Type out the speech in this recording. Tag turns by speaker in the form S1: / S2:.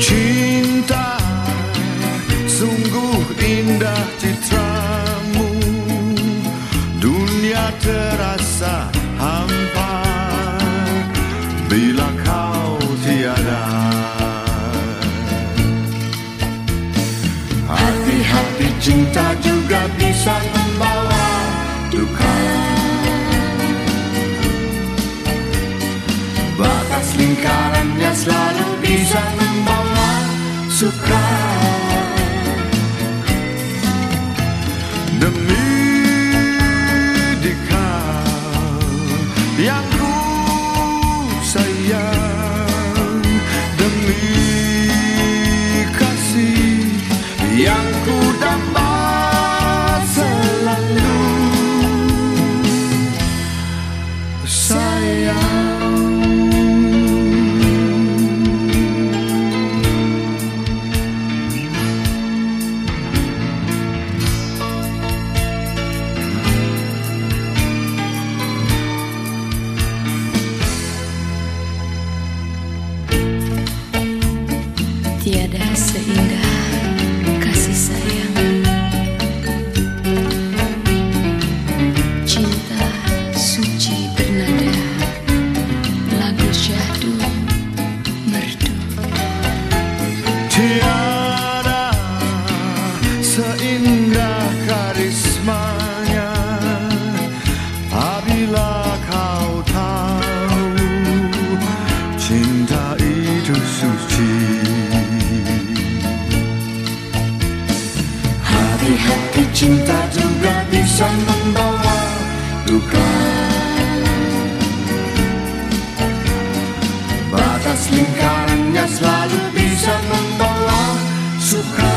S1: Cinta sungguh indah citramu. Dunia terasa hampa Bila kau tiada. Hati-hati cinta juga bisa membawa duka. Batas lingkarannya selalu bisa suka. Demi dikau yang ku sayang. Demi kasih yang ku dapat selalu. Sayang
S2: Tiada seindah kasih sayang. Cinta suci bernada Lagu syahdu merdu.
S1: Tiada seindah karismanya Apabila kau tahu Cinta itu suci bisa membawa duka. Batas lingkarannya selalu bisa membawa suka